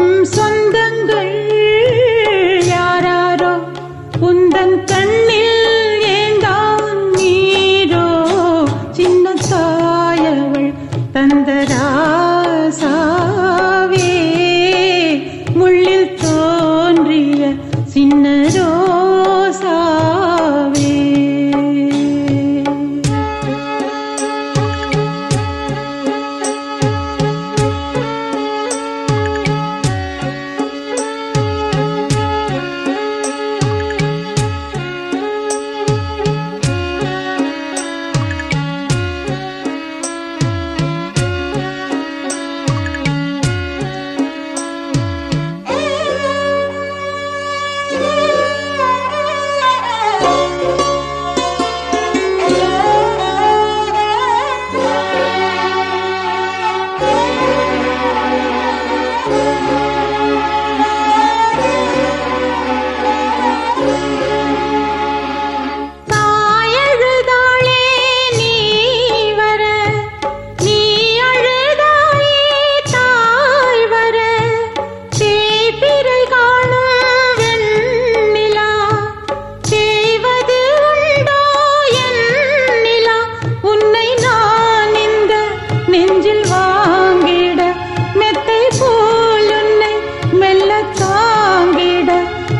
唔信真鬼。